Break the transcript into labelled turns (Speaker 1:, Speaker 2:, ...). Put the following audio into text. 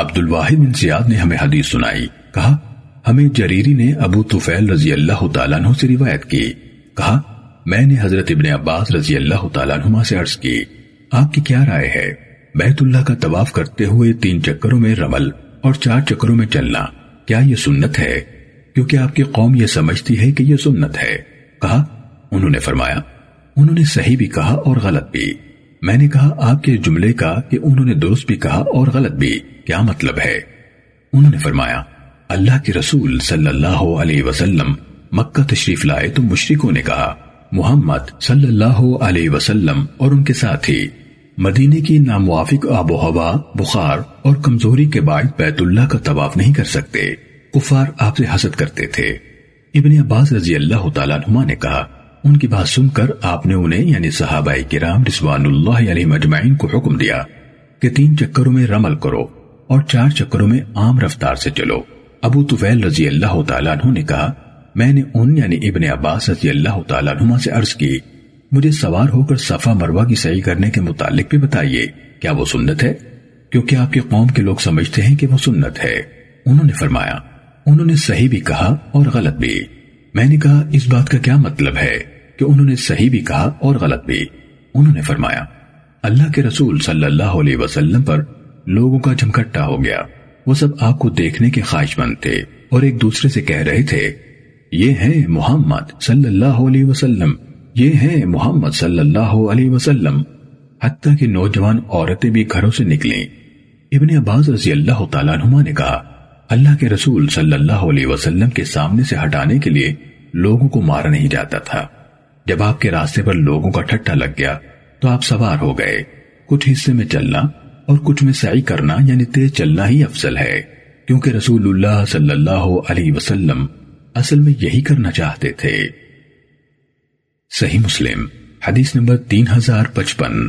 Speaker 1: عبد الواحد بن زیاد نے ہمیں حدیث سنائی۔ کہا، ہمیں جریری نے ابو طفیل رضی اللہ تعالیٰ عنہ سے روایت کی۔ کہا، میں نے حضرت ابن عباس رضی اللہ تعالیٰ عنہ سے عرض کی، آپ کی کیا رائے ہے؟ بیت اللہ کا طواف کرتے ہوئے تین چکروں میں رمل اور چار چکروں میں چلنا، کیا یہ سنت ہے؟ کیونکہ آپ کی قوم یہ سمجھتی ہے کہ یہ سنت ہے۔ کہا، انہوں نے فرمایا، انہوں نے صحیح بھی کہا اور غلط بھی۔ میں نے کہا آپ کے جملے کا کہ انہوں نے درست بھی کہا اور غلط بھی، کیا مطلب ہے؟ انہوں نے فرمایا، اللہ کے رسول صلی اللہ علیہ وسلم مکہ تشریف لائے تو مشرکوں نے کہا، محمد صلی اللہ علیہ وسلم اور ان کے ساتھی مدینے کی ناموافق آب و ہوا، بخار اور کمزوری کے بعد بیت اللہ کا طواف نہیں کر سکتے۔ کفار آپ سے حسد کرتے تھے۔ ابن عباس رضی اللہ تعالیٰ عنہ نے کہا ان کی بات سن کر آپ نے انہیں یعنی صحابہ کرام رضوان اللہ علیہ مجمعین کو حکم دیا کہ تین چکروں میں رمل کرو اور چار چکروں میں عام رفتار سے چلو۔ ابو طفیل رضی اللہ تعالیٰ عنہ نے کہا، میں نے ان یعنی ابن عباس رضی اللہ تعالیٰ عنہ سے عرض کی، مجھے سوار ہو کر صفا مروہ کی صحیح کرنے کے متعلق بھی بتائیے، کیا وہ سنت ہے؟ کیونکہ آپ کی قوم کے لوگ سمجھتے ہیں کہ وہ سنت ہے۔ انہوں نے فرمایا، انہوں نے صحیح بھی کہا اور غلط بھی۔ میں نے کہا، اس بات کا کیا مطلب ہے کہ انہوں نے صحیح بھی کہا اور غلط بھی؟ انہوں نے فرمایا، اللہ کے رسول صلی اللہ علیہ وسلم پر لوگوں کا جھمکٹا ہو گیا۔ وہ سب آپ کو دیکھنے کے خواہش مند تھے اور ایک دوسرے سے کہہ رہے تھے، یہ ہیں محمد صلی اللہ علیہ وسلم، یہ ہیں محمد صلی اللہ علیہ وسلم۔ حتیٰ کہ نوجوان عورتیں بھی گھروں سے نکلیں۔ ابن عباس رضی اللہ تعالیٰ عنہ نے کہا اللہ کے رسول صلی اللہ علیہ وسلم کے سامنے سے ہٹانے کے لیے لوگوں کو مارا نہیں جاتا تھا۔ جب آپ کے راستے پر لوگوں کا ٹھٹا لگ گیا، تو آپ سوار ہو گئے۔ کچھ حصے میں چلنا اور کچھ میں سعی کرنا یعنی تیز چلنا ہی افضل ہے۔ کیونکہ رسول اللہ صلی اللہ علیہ وسلم اصل میں یہی کرنا چاہتے تھے۔ صحیح مسلم، حدیث نمبر تین ہزار پچپن۔